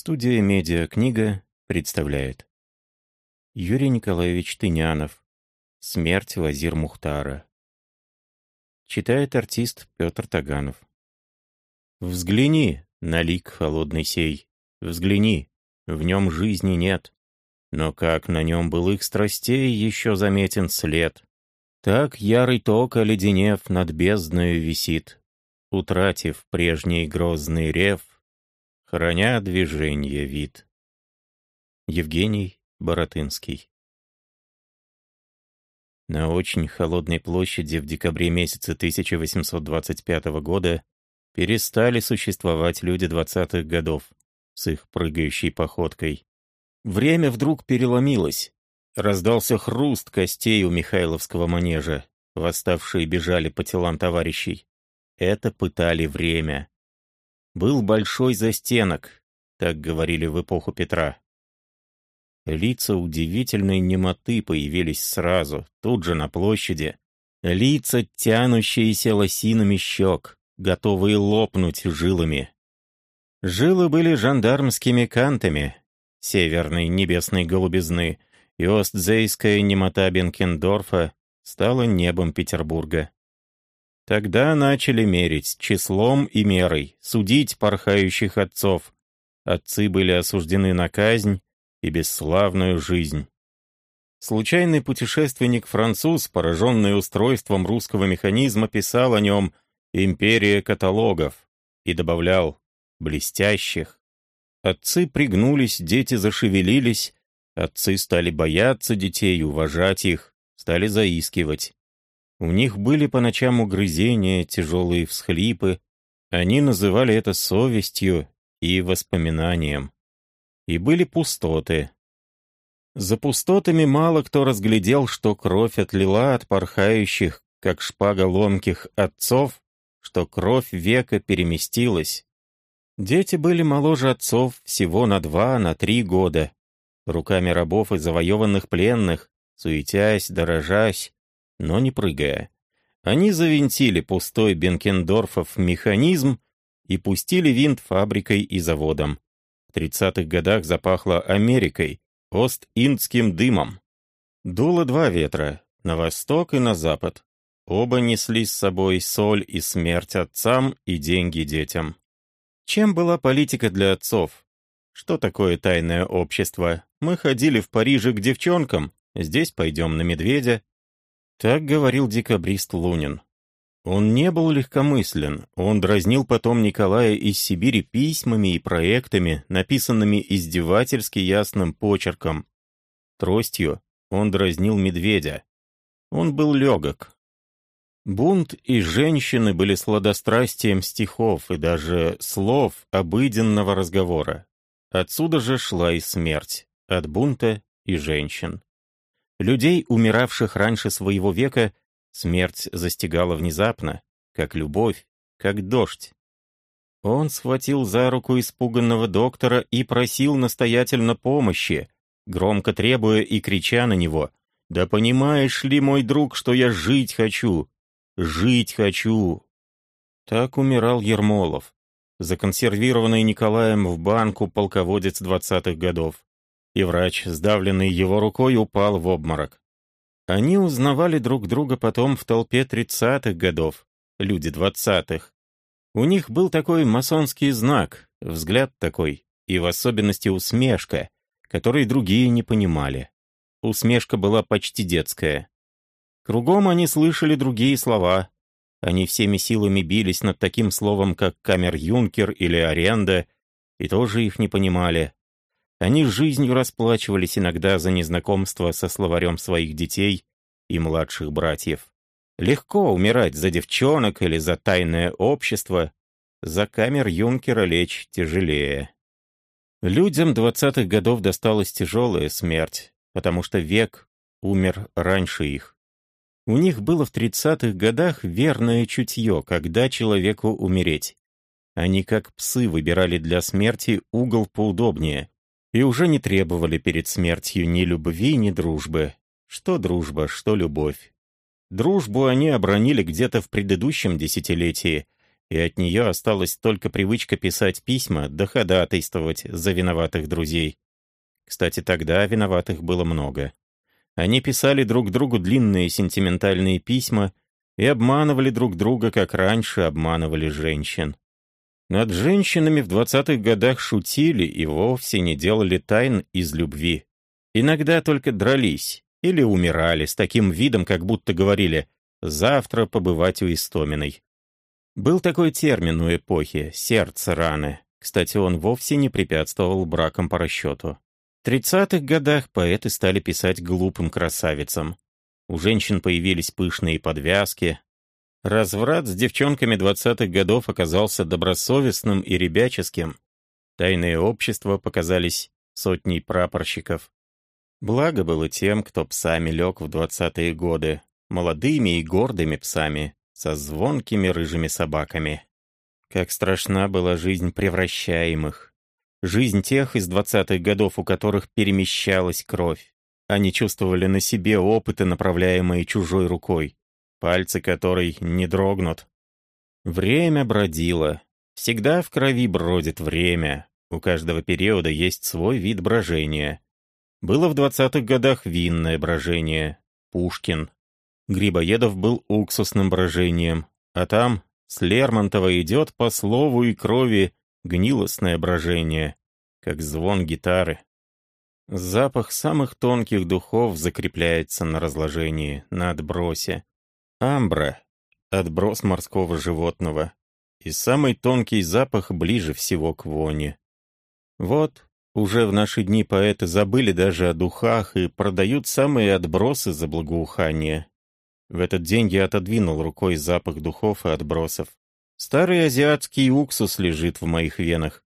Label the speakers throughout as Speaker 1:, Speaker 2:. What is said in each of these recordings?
Speaker 1: Студия «Медиакнига» представляет. Юрий Николаевич Тынянов. «Смерть Вазир Мухтара» Читает артист Петр Таганов. Взгляни на лик холодный сей, Взгляни, в нем жизни нет, Но как на нем былых страстей Еще заметен след. Так ярый ток, оледенев, Над бездною висит, Утратив прежний грозный рев, храня движение вид. Евгений Боротынский На очень холодной площади в декабре месяце 1825 года перестали существовать люди двадцатых годов с их прыгающей походкой. Время вдруг переломилось. Раздался хруст костей у Михайловского манежа. Восставшие бежали по телам товарищей. Это пытали время. Был большой застенок, так говорили в эпоху Петра. Лица удивительной немоты появились сразу, тут же на площади. Лица, тянущиеся лосинами щек, готовые лопнуть жилами. Жилы были жандармскими кантами северной небесной голубизны, и остзейская немота Бенкендорфа стала небом Петербурга. Тогда начали мерить числом и мерой, судить порхающих отцов. Отцы были осуждены на казнь и бесславную жизнь. Случайный путешественник-француз, пораженный устройством русского механизма, писал о нем «империя каталогов» и добавлял «блестящих». Отцы пригнулись, дети зашевелились, отцы стали бояться детей, уважать их, стали заискивать. У них были по ночам угрызения, тяжелые всхлипы. Они называли это совестью и воспоминанием. И были пустоты. За пустотами мало кто разглядел, что кровь отлила от порхающих, как шпага ломких отцов, что кровь века переместилась. Дети были моложе отцов всего на два, на три года. Руками рабов и завоеванных пленных, суетясь, дорожась, но не прыгая. Они завинтили пустой Бенкендорфов механизм и пустили винт фабрикой и заводом. В 30-х годах запахло Америкой, Ост-Индским дымом. Дуло два ветра, на восток и на запад. Оба несли с собой соль и смерть отцам и деньги детям. Чем была политика для отцов? Что такое тайное общество? Мы ходили в Париже к девчонкам, здесь пойдем на медведя, так говорил декабрист Лунин. Он не был легкомыслен, он дразнил потом Николая из Сибири письмами и проектами, написанными издевательски ясным почерком. Тростью он дразнил медведя. Он был легок. Бунт и женщины были сладострастием стихов и даже слов обыденного разговора. Отсюда же шла и смерть, от бунта и женщин. Людей, умиравших раньше своего века, смерть застигала внезапно, как любовь, как дождь. Он схватил за руку испуганного доктора и просил настоятельно помощи, громко требуя и крича на него. «Да понимаешь ли, мой друг, что я жить хочу? Жить хочу!» Так умирал Ермолов, законсервированный Николаем в банку полководец двадцатых годов и врач, сдавленный его рукой, упал в обморок. Они узнавали друг друга потом в толпе тридцатых годов, люди двадцатых. У них был такой масонский знак, взгляд такой, и в особенности усмешка, которой другие не понимали. Усмешка была почти детская. Кругом они слышали другие слова. Они всеми силами бились над таким словом, как камер-юнкер или аренда, и тоже их не понимали. Они жизнью расплачивались иногда за незнакомство со словарем своих детей и младших братьев. Легко умирать за девчонок или за тайное общество, за камер юнкера лечь тяжелее. Людям двадцатых годов досталась тяжелая смерть, потому что век умер раньше их. У них было в тридцатых годах верное чутье, когда человеку умереть. Они как псы выбирали для смерти угол поудобнее, и уже не требовали перед смертью ни любви, ни дружбы. Что дружба, что любовь. Дружбу они обронили где-то в предыдущем десятилетии, и от нее осталась только привычка писать письма да ходатайствовать за виноватых друзей. Кстати, тогда виноватых было много. Они писали друг другу длинные сентиментальные письма и обманывали друг друга, как раньше обманывали женщин. Над женщинами в двадцатых годах шутили и вовсе не делали тайн из любви. Иногда только дрались или умирали с таким видом, как будто говорили «завтра побывать у Истоминой». Был такой термин у эпохи «сердце раны». Кстати, он вовсе не препятствовал бракам по расчету. В тридцатых годах поэты стали писать глупым красавицам. У женщин появились пышные подвязки. Разврат с девчонками двадцатых годов оказался добросовестным и ребяческим. Тайные общества показались сотней прапорщиков. Благо было тем, кто псами лег в двадцатые годы, молодыми и гордыми псами, со звонкими рыжими собаками. Как страшна была жизнь превращаемых. Жизнь тех из двадцатых годов, у которых перемещалась кровь. Они чувствовали на себе опыты, направляемые чужой рукой, пальцы которой не дрогнут. Время бродило. Всегда в крови бродит время. У каждого периода есть свой вид брожения. Было в двадцатых годах винное брожение. Пушкин, Грибоедов был уксусным брожением, а там с Лермонтова идет по слову и крови гнилостное брожение, как звон гитары. Запах самых тонких духов закрепляется на разложении, на отбросе. Амбра — отброс морского животного. И самый тонкий запах ближе всего к воне. Вот, уже в наши дни поэты забыли даже о духах и продают самые отбросы за благоухание. В этот день я отодвинул рукой запах духов и отбросов. Старый азиатский уксус лежит в моих венах,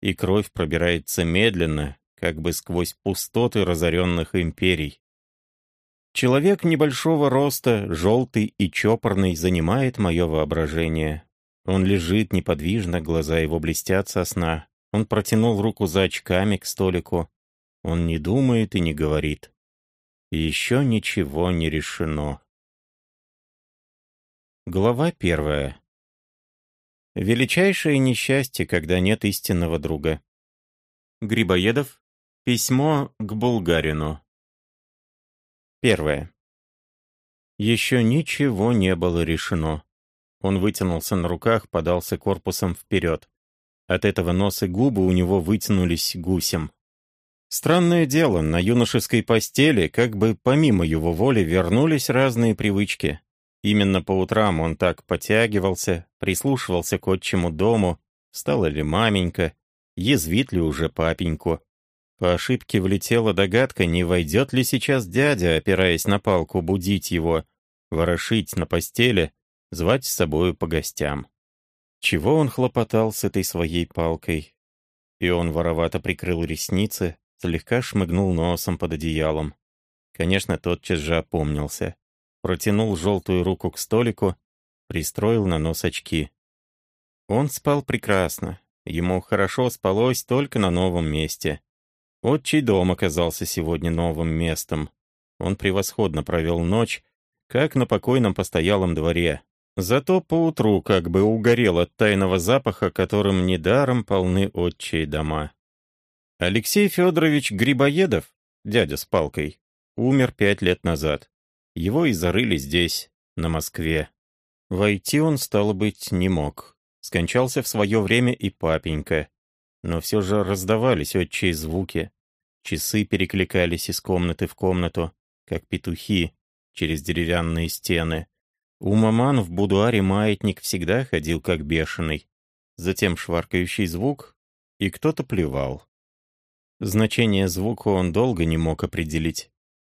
Speaker 1: и кровь пробирается медленно, как бы сквозь пустоты разоренных империй. Человек небольшого роста, желтый и чопорный, занимает мое воображение. Он лежит неподвижно, глаза его блестят со сна. Он протянул руку за очками к столику. Он не думает и не говорит. Еще ничего не решено. Глава первая. Величайшее несчастье, когда нет истинного друга. Грибоедов. Письмо к Булгарину. Первое. Еще ничего не было решено. Он вытянулся на руках, подался корпусом вперед. От этого нос и губы у него вытянулись гусем. Странное дело, на юношеской постели, как бы помимо его воли, вернулись разные привычки. Именно по утрам он так потягивался, прислушивался к отчему дому, стала ли маменька, язвит ли уже папеньку. По ошибке влетела догадка, не войдет ли сейчас дядя, опираясь на палку, будить его, ворошить на постели, звать с собою по гостям. Чего он хлопотал с этой своей палкой? И он воровато прикрыл ресницы, слегка шмыгнул носом под одеялом. Конечно, тотчас же опомнился протянул желтую руку к столику, пристроил на нос очки. Он спал прекрасно, ему хорошо спалось только на новом месте. Отчий дом оказался сегодня новым местом. Он превосходно провел ночь, как на покойном постоялом дворе. Зато поутру как бы угорел от тайного запаха, которым недаром полны отчие дома. Алексей Федорович Грибоедов, дядя с палкой, умер пять лет назад. Его и зарыли здесь, на Москве. Войти он, стало быть, не мог. Скончался в свое время и папенька. Но все же раздавались отчие звуки. Часы перекликались из комнаты в комнату, как петухи, через деревянные стены. У маман в будуаре маятник всегда ходил как бешеный. Затем шваркающий звук, и кто-то плевал. Значение звука он долго не мог определить.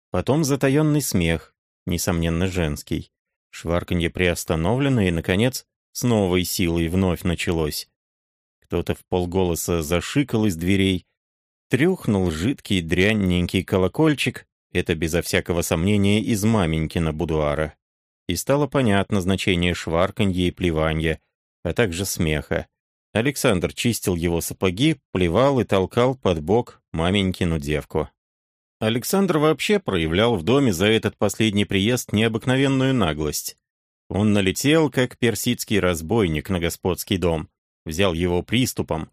Speaker 1: Потом затаенный смех, несомненно, женский. Шварканье приостановлено, и, наконец, с новой силой вновь началось. Кто-то в полголоса зашикал из дверей, трюхнул жидкий дрянненький колокольчик, это безо всякого сомнения из маменькина будуара. И стало понятно значение шварканья и плеванья, а также смеха. Александр чистил его сапоги, плевал и толкал под бок маменькину девку. Александр вообще проявлял в доме за этот последний приезд необыкновенную наглость. Он налетел, как персидский разбойник на господский дом, взял его приступом.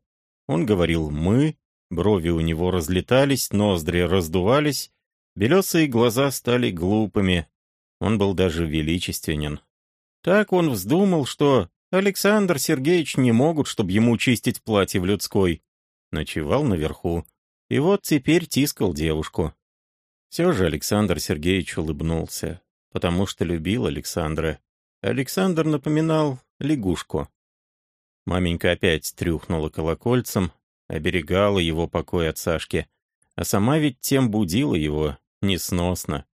Speaker 1: Он говорил «мы», брови у него разлетались, ноздри раздувались, белесые глаза стали глупыми. Он был даже величественен. Так он вздумал, что Александр Сергеевич не могут, чтобы ему чистить платье в людской. Ночевал наверху. И вот теперь тискал девушку. Все же Александр Сергеевич улыбнулся, потому что любил Александра. Александр напоминал лягушку. Маменька опять трюхнула колокольцем, оберегала его покой от Сашки, а сама ведь тем будила его несносно.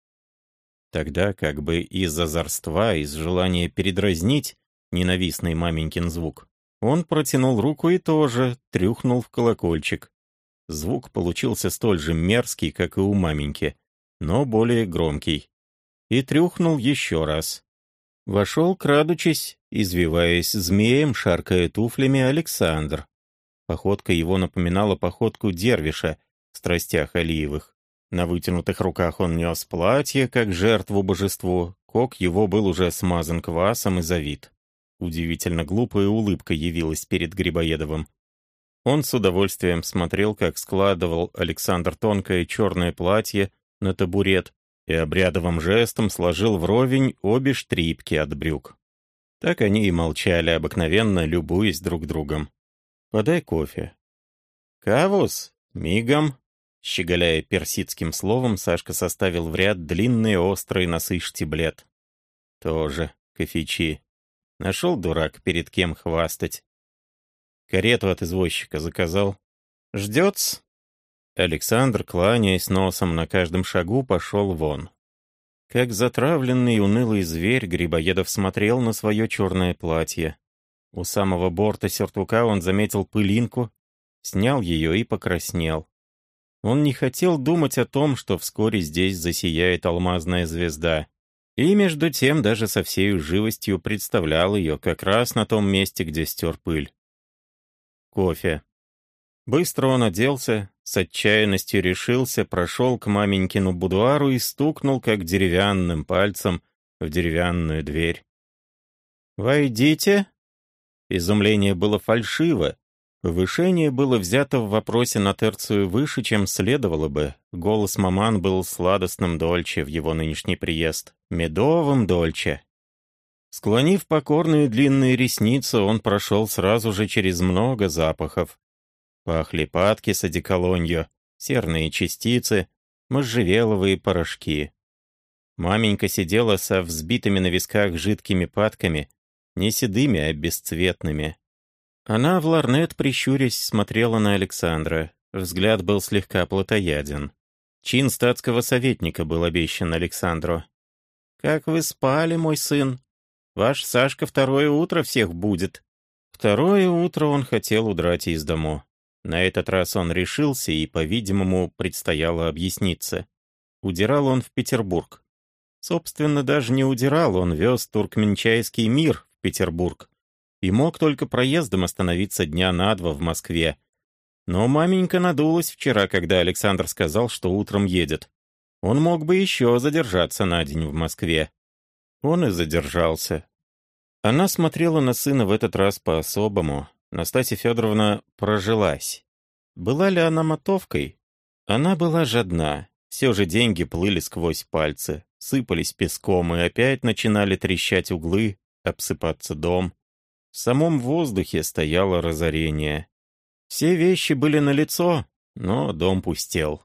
Speaker 1: Тогда, как бы из озорства, из желания передразнить ненавистный маменькин звук, он протянул руку и тоже трюхнул в колокольчик. Звук получился столь же мерзкий, как и у маменьки, но более громкий. И трюхнул еще раз. Вошел, крадучись, извиваясь змеем, шаркая туфлями, Александр. Походка его напоминала походку дервиша в страстях Алиевых. На вытянутых руках он нес платье, как жертву божеству, кок его был уже смазан квасом и завит. Удивительно глупая улыбка явилась перед Грибоедовым. Он с удовольствием смотрел, как складывал Александр тонкое черное платье на табурет, и обрядовым жестом сложил вровень обе штрипки от брюк. Так они и молчали, обыкновенно любуясь друг другом. «Подай кофе». «Кавус, мигом». Щеголяя персидским словом, Сашка составил в ряд длинные острые носы штиблет. «Тоже кофейчи. Нашел дурак, перед кем хвастать. Карету от извозчика заказал. Ждет-с?» Александр, кланяясь носом на каждом шагу, пошел вон. Как затравленный унылый зверь, Грибоедов смотрел на свое черное платье. У самого борта сюртука он заметил пылинку, снял ее и покраснел. Он не хотел думать о том, что вскоре здесь засияет алмазная звезда. И между тем даже со всей живостью представлял ее как раз на том месте, где стер пыль. Кофе. Быстро он оделся, с отчаянностью решился, прошел к маменькину будуару и стукнул, как деревянным пальцем, в деревянную дверь. «Войдите!» Изумление было фальшиво. Повышение было взято в вопросе на терцию выше, чем следовало бы. Голос маман был сладостным дольче в его нынешний приезд. Медовым дольче. Склонив покорные длинные ресницы, он прошел сразу же через много запахов. Пахли падки с одеколонью, серные частицы, можжевеловые порошки. Маменька сидела со взбитыми на висках жидкими падками, не седыми, а бесцветными. Она в ларнет, прищурясь, смотрела на Александра. Взгляд был слегка плотояден. Чин статского советника был обещан Александру. «Как вы спали, мой сын? Ваш Сашка второе утро всех будет». Второе утро он хотел удрать из дому. На этот раз он решился и, по-видимому, предстояло объясниться. Удирал он в Петербург. Собственно, даже не удирал, он вез туркменчайский мир Петербург. И мог только проездом остановиться дня на два в Москве. Но маменька надулась вчера, когда Александр сказал, что утром едет. Он мог бы еще задержаться на день в Москве. Он и задержался. Она смотрела на сына в этот раз по-особому, Настасья Федоровна прожилась. Была ли она мотовкой? Она была жадна. Все же деньги плыли сквозь пальцы, сыпались песком и опять начинали трещать углы, обсыпаться дом. В самом воздухе стояло разорение. Все вещи были налицо, но дом пустел.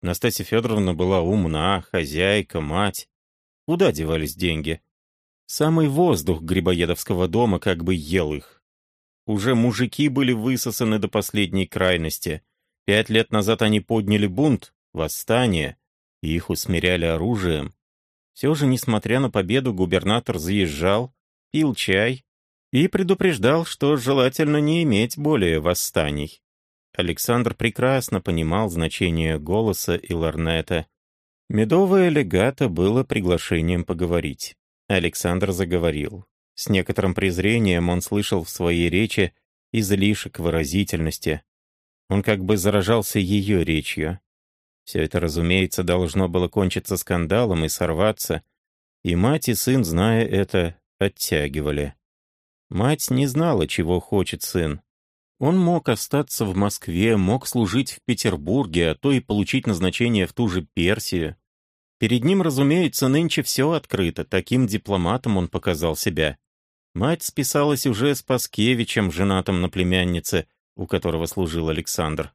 Speaker 1: Настасья Федоровна была умна, хозяйка, мать. Куда девались деньги? Самый воздух Грибоедовского дома как бы ел их. Уже мужики были высосаны до последней крайности. Пять лет назад они подняли бунт, восстание, и их усмиряли оружием. Все же, несмотря на победу, губернатор заезжал, пил чай и предупреждал, что желательно не иметь более восстаний. Александр прекрасно понимал значение голоса и ларнета. Медовое легато было приглашением поговорить. Александр заговорил. С некоторым презрением он слышал в своей речи излишек выразительности. Он как бы заражался ее речью. Все это, разумеется, должно было кончиться скандалом и сорваться. И мать, и сын, зная это, оттягивали. Мать не знала, чего хочет сын. Он мог остаться в Москве, мог служить в Петербурге, а то и получить назначение в ту же Персию. Перед ним, разумеется, нынче все открыто, таким дипломатом он показал себя. Мать списалась уже с Паскевичем, женатым на племяннице, у которого служил Александр.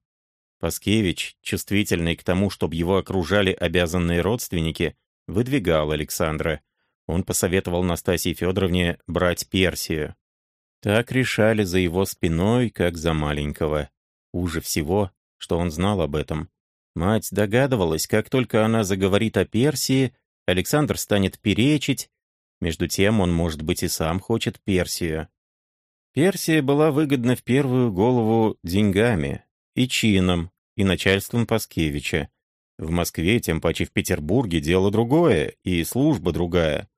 Speaker 1: Паскевич, чувствительный к тому, чтобы его окружали обязанные родственники, выдвигал Александра. Он посоветовал Настасье Федоровне брать Персию. Так решали за его спиной, как за маленького. Уже всего, что он знал об этом. Мать догадывалась, как только она заговорит о Персии, Александр станет перечить. Между тем он, может быть, и сам хочет Персию. Персия была выгодна в первую голову деньгами и чином, и начальством Паскевича. В Москве, тем паче в Петербурге, дело другое, и служба другая.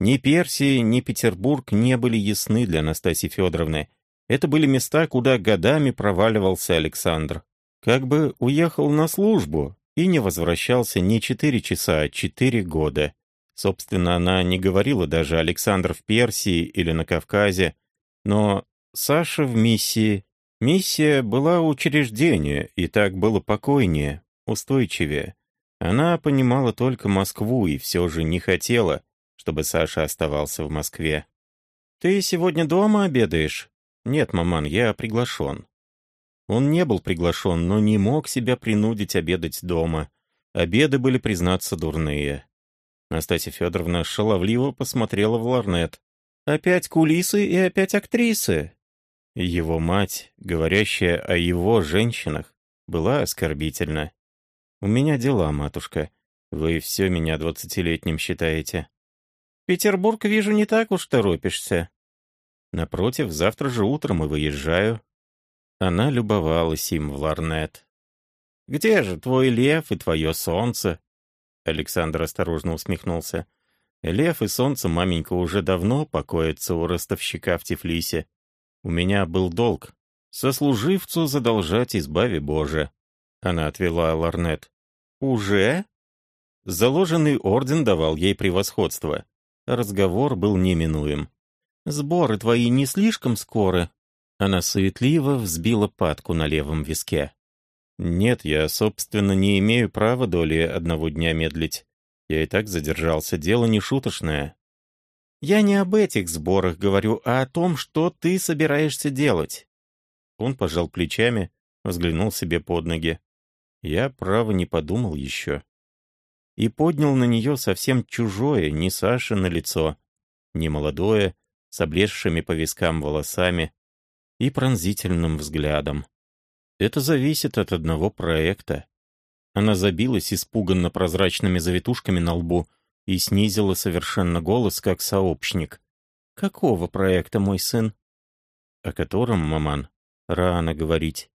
Speaker 1: Ни Персия, ни Петербург не были ясны для Анастасии Федоровны. Это были места, куда годами проваливался Александр. Как бы уехал на службу и не возвращался не четыре часа, а четыре года. Собственно, она не говорила даже Александр в Персии или на Кавказе, но Саша в миссии. Миссия была учреждение, и так было покойнее, устойчивее. Она понимала только Москву и все же не хотела, чтобы Саша оставался в Москве. «Ты сегодня дома обедаешь?» «Нет, маман, я приглашен». Он не был приглашен, но не мог себя принудить обедать дома. Обеды были, признаться, дурные. Настасья Федоровна шаловливо посмотрела в ларнет. «Опять кулисы и опять актрисы!» Его мать, говорящая о его женщинах, была оскорбительна. «У меня дела, матушка. Вы все меня двадцатилетним считаете». «Петербург, вижу, не так уж торопишься». «Напротив, завтра же утром и выезжаю». Она любовалась им в ларнет. «Где же твой лев и твое солнце?» Александр осторожно усмехнулся. «Лев и солнце, маменька, уже давно покоятся у ростовщика в Тифлисе. У меня был долг. Сослуживцу задолжать избави Боже. Она отвела ларнет. Уже? Заложенный орден давал ей превосходство. Разговор был неминуем. «Сборы твои не слишком скоры?» Она суетливо взбила патку на левом виске. «Нет, я, собственно, не имею права доли одного дня медлить. Я и так задержался, дело не шуточное. Я не об этих сборах говорю, а о том, что ты собираешься делать». Он пожал плечами, взглянул себе под ноги. Я, право, не подумал еще. И поднял на нее совсем чужое, не Саша на лицо, не молодое, с облезшими по вискам волосами и пронзительным взглядом. Это зависит от одного проекта. Она забилась испуганно прозрачными завитушками на лбу, и снизила совершенно голос, как сообщник. «Какого проекта, мой сын?» «О котором, маман, рано говорить».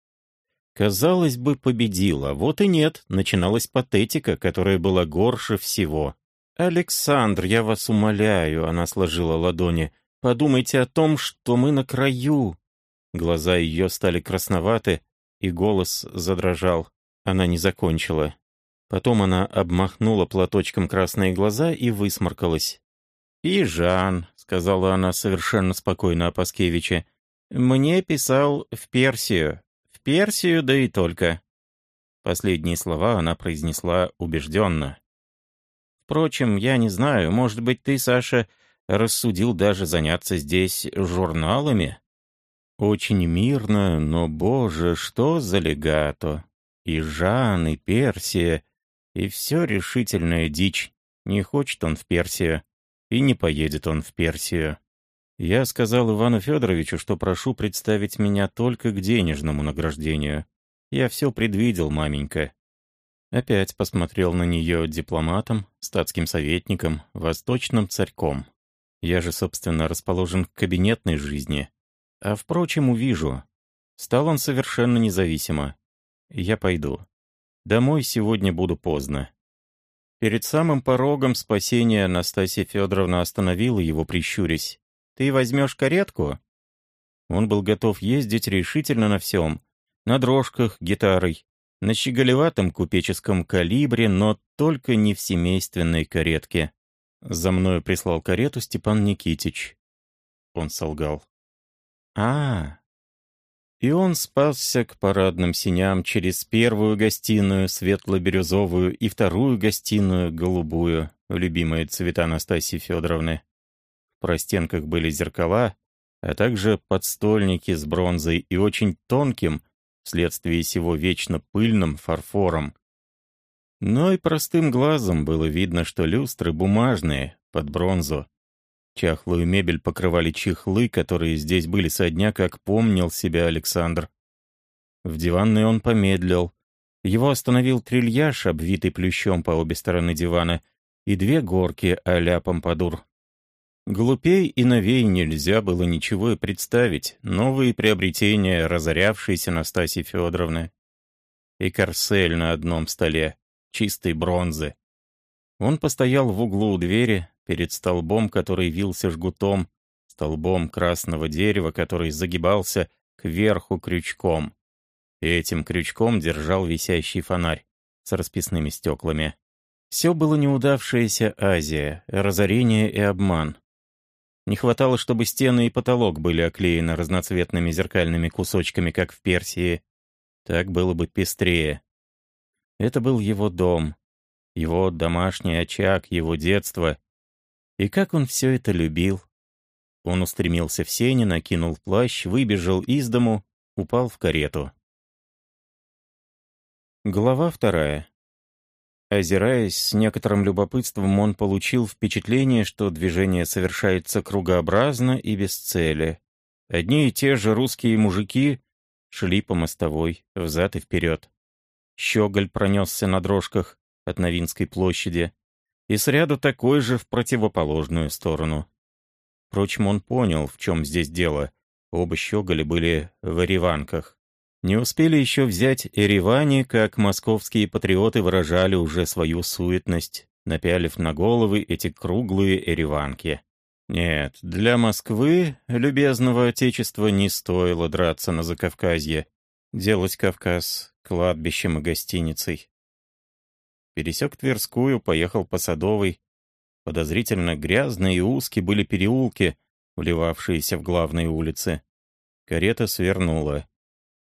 Speaker 1: Казалось бы, победила, вот и нет, начиналась патетика, которая была горше всего. «Александр, я вас умоляю», — она сложила ладони, — «подумайте о том, что мы на краю». Глаза ее стали красноваты, и голос задрожал. Она не закончила. Потом она обмахнула платочком красные глаза и высморкалась. «И Жан», — сказала она совершенно спокойно о Паскевиче, — «мне писал в Персию. В Персию, да и только». Последние слова она произнесла убежденно. «Впрочем, я не знаю, может быть, ты, Саша, рассудил даже заняться здесь журналами?» «Очень мирно, но, боже, что за легато! И Жан, и Персия, и все решительная дичь. Не хочет он в Персию. И не поедет он в Персию. Я сказал Ивану Федоровичу, что прошу представить меня только к денежному награждению. Я все предвидел, маменька. Опять посмотрел на нее дипломатом, статским советником, восточным царьком. Я же, собственно, расположен к кабинетной жизни. А, впрочем, увижу. Стал он совершенно независимо. Я пойду. Домой сегодня буду поздно. Перед самым порогом спасения Анастасия Федоровна остановила его, прищурясь. «Ты возьмешь каретку?» Он был готов ездить решительно на всем. На дрожках, гитарой, на щеголеватом купеческом калибре, но только не в семейственной каретке. За мною прислал карету Степан Никитич. он солгал. а И он спасся к парадным синям через первую гостиную, светло-бирюзовую, и вторую гостиную, голубую, любимые цвета Анастасии Федоровны. В простенках были зеркала, а также подстольники с бронзой и очень тонким, вследствие сего вечно пыльным, фарфором. Но и простым глазом было видно, что люстры бумажные, под бронзу. Чахлую мебель покрывали чехлы, которые здесь были со дня, как помнил себя Александр. В диванной он помедлил. Его остановил трильяж, обвитый плющом по обе стороны дивана, и две горки а-ля помпадур. Глупей и новей нельзя было ничего и представить. Новые приобретения разорявшейся Настасьи Федоровны. И корсель на одном столе, чистой бронзы. Он постоял в углу у двери, перед столбом, который вился жгутом, столбом красного дерева, который загибался кверху крючком. И этим крючком держал висящий фонарь с расписными стеклами. Все было неудавшаяся Азия, разорение и обман. Не хватало, чтобы стены и потолок были оклеены разноцветными зеркальными кусочками, как в Персии. Так было бы пестрее. Это был его дом, его домашний очаг, его детство, и как он все это любил. Он устремился в сене, накинул плащ, выбежал из дому, упал в карету. Глава вторая. Озираясь с некоторым любопытством, он получил впечатление, что движение совершается кругообразно и без цели. Одни и те же русские мужики шли по мостовой, взад и вперед. Щеголь пронесся на дрожках от Новинской площади, и сряду такой же в противоположную сторону. Впрочем, он понял, в чем здесь дело. Оба щеголи были в Ереванках. Не успели еще взять Еревани, как московские патриоты выражали уже свою суетность, напялив на головы эти круглые Ереванки. Нет, для Москвы, любезного отечества, не стоило драться на Закавказье, делать Кавказ кладбищем и гостиницей. Пересек Тверскую, поехал по Садовой. Подозрительно грязные и узкие были переулки, вливавшиеся в главные улицы. Карета свернула.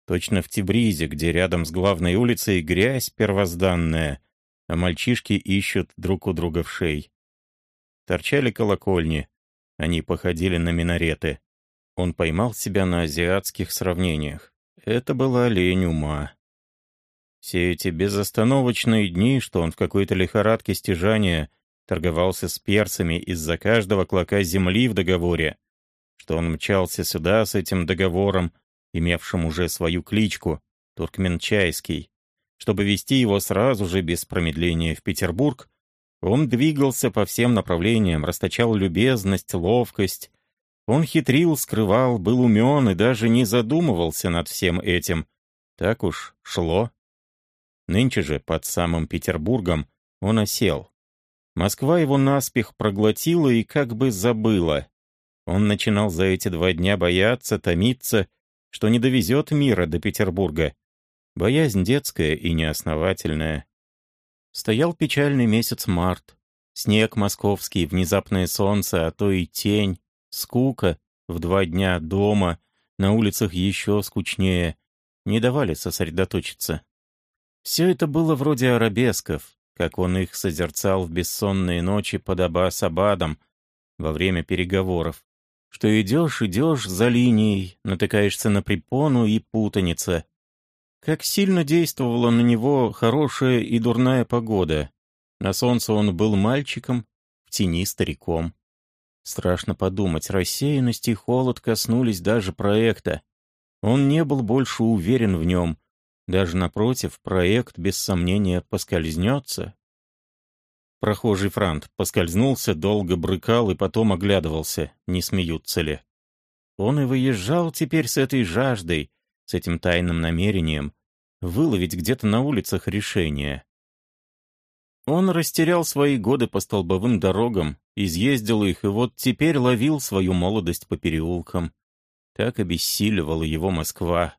Speaker 1: Точно в Тибризе, где рядом с главной улицей грязь первозданная, а мальчишки ищут друг у друга в шей. Торчали колокольни. Они походили на минареты. Он поймал себя на азиатских сравнениях. Это была лень ума. Все эти безостановочные дни, что он в какой-то лихорадке стяжания торговался с перцами из-за каждого клока земли в договоре, что он мчался сюда с этим договором, имевшим уже свою кличку, Туркменчайский, чтобы вести его сразу же без промедления в Петербург, он двигался по всем направлениям, расточал любезность, ловкость. Он хитрил, скрывал, был умен и даже не задумывался над всем этим. Так уж шло. Нынче же, под самым Петербургом, он осел. Москва его наспех проглотила и как бы забыла. Он начинал за эти два дня бояться, томиться, что не довезет мира до Петербурга. Боязнь детская и неосновательная. Стоял печальный месяц март. Снег московский, внезапное солнце, а то и тень, скука, в два дня дома, на улицах еще скучнее, не давали сосредоточиться. Все это было вроде арабесков, как он их созерцал в бессонные ночи под Аба-Сабадом во время переговоров. Что идешь, идешь за линией, натыкаешься на препону и путаница. Как сильно действовала на него хорошая и дурная погода. На солнце он был мальчиком, в тени стариком. Страшно подумать, рассеянность и холод коснулись даже проекта. Он не был больше уверен в нем, даже напротив, проект без сомнения поскользнется. Прохожий Франт поскользнулся, долго брыкал и потом оглядывался, не смеются ли. Он и выезжал теперь с этой жаждой, с этим тайным намерением, выловить где-то на улицах решение. Он растерял свои годы по столбовым дорогам, изъездил их, и вот теперь ловил свою молодость по переулкам. Так обессиливала его Москва,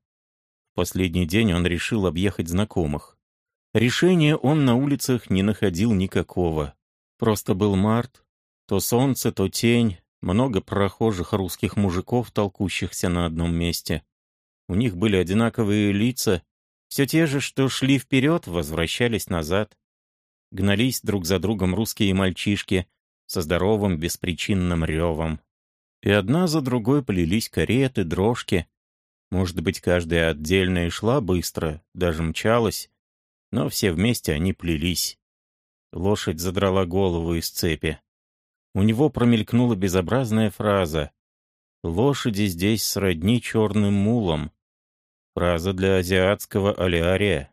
Speaker 1: Последний день он решил объехать знакомых. Решения он на улицах не находил никакого. Просто был март. То солнце, то тень, много прохожих русских мужиков, толкущихся на одном месте. У них были одинаковые лица, все те же, что шли вперед, возвращались назад. Гнались друг за другом русские мальчишки со здоровым беспричинным ревом. И одна за другой полились кареты, дрожки. Может быть, каждая отдельно и шла быстро, даже мчалась, но все вместе они плелись. Лошадь задрала голову из цепи. У него промелькнула безобразная фраза. «Лошади здесь сродни черным мулам». Фраза для азиатского алиария.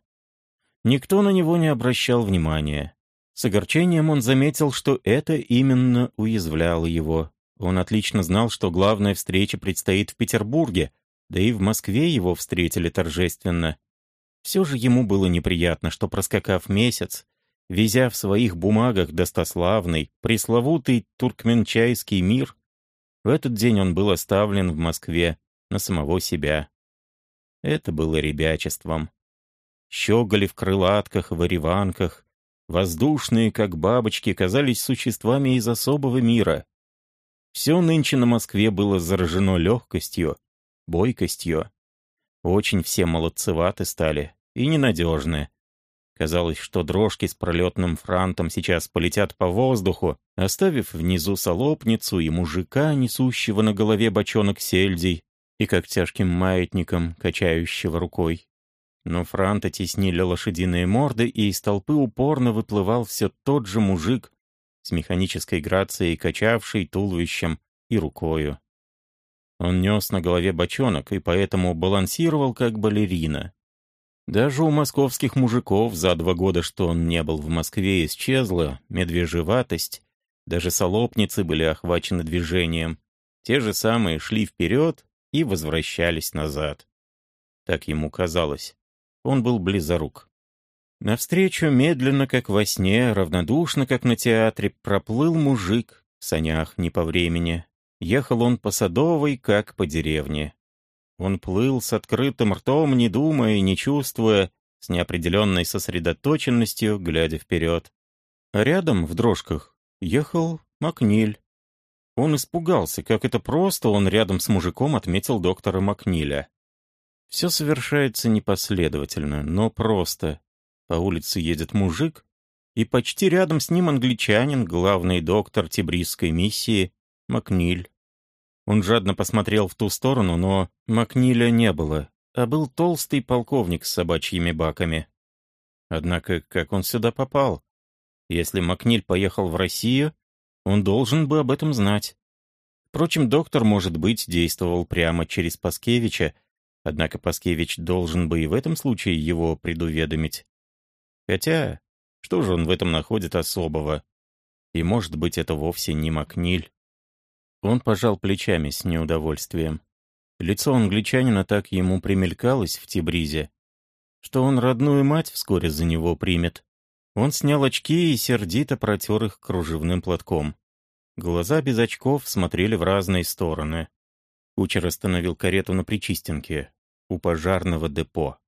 Speaker 1: Никто на него не обращал внимания. С огорчением он заметил, что это именно уязвляло его. Он отлично знал, что главная встреча предстоит в Петербурге, да и в Москве его встретили торжественно. Все же ему было неприятно, что, проскакав месяц, везя в своих бумагах достославный, пресловутый туркменчайский мир, в этот день он был оставлен в Москве на самого себя. Это было ребячеством. Щеголи в крылатках, в ореванках, воздушные, как бабочки, казались существами из особого мира. Все нынче на Москве было заражено легкостью, бойкостью. Очень все молодцеваты стали и ненадежны. Казалось, что дрожки с пролетным франтом сейчас полетят по воздуху, оставив внизу солопницу и мужика, несущего на голове бочонок сельдей, и как тяжким маятником, качающего рукой. Но франта теснили лошадиные морды, и из толпы упорно выплывал все тот же мужик с механической грацией, качавший туловищем и рукою. Он нес на голове бочонок и поэтому балансировал как балерина. Даже у московских мужиков за два года, что он не был в Москве, исчезла медвежеватость. Даже солопницы были охвачены движением. Те же самые шли вперед и возвращались назад. Так ему казалось. Он был близорук. Навстречу, медленно, как во сне, равнодушно, как на театре, проплыл мужик в санях не по времени. Ехал он по Садовой, как по деревне. Он плыл с открытым ртом, не думая и не чувствуя, с неопределенной сосредоточенностью, глядя вперед. А рядом, в дрожках, ехал Макниль. Он испугался, как это просто он рядом с мужиком отметил доктора Макниля. Все совершается непоследовательно, но просто. По улице едет мужик, и почти рядом с ним англичанин, главный доктор Тибрисской миссии, Макниль. Он жадно посмотрел в ту сторону, но Макниля не было, а был толстый полковник с собачьими баками. Однако, как он сюда попал? Если Макниль поехал в Россию, он должен бы об этом знать. Впрочем, доктор, может быть, действовал прямо через Паскевича, однако Паскевич должен бы и в этом случае его предуведомить. Хотя, что же он в этом находит особого? И, может быть, это вовсе не Макниль. Он пожал плечами с неудовольствием. Лицо англичанина так ему примелькалось в Тибризе, что он родную мать вскоре за него примет. Он снял очки и сердито протер их кружевным платком. Глаза без очков смотрели в разные стороны. Кучер остановил карету на Причистенке, у пожарного депо.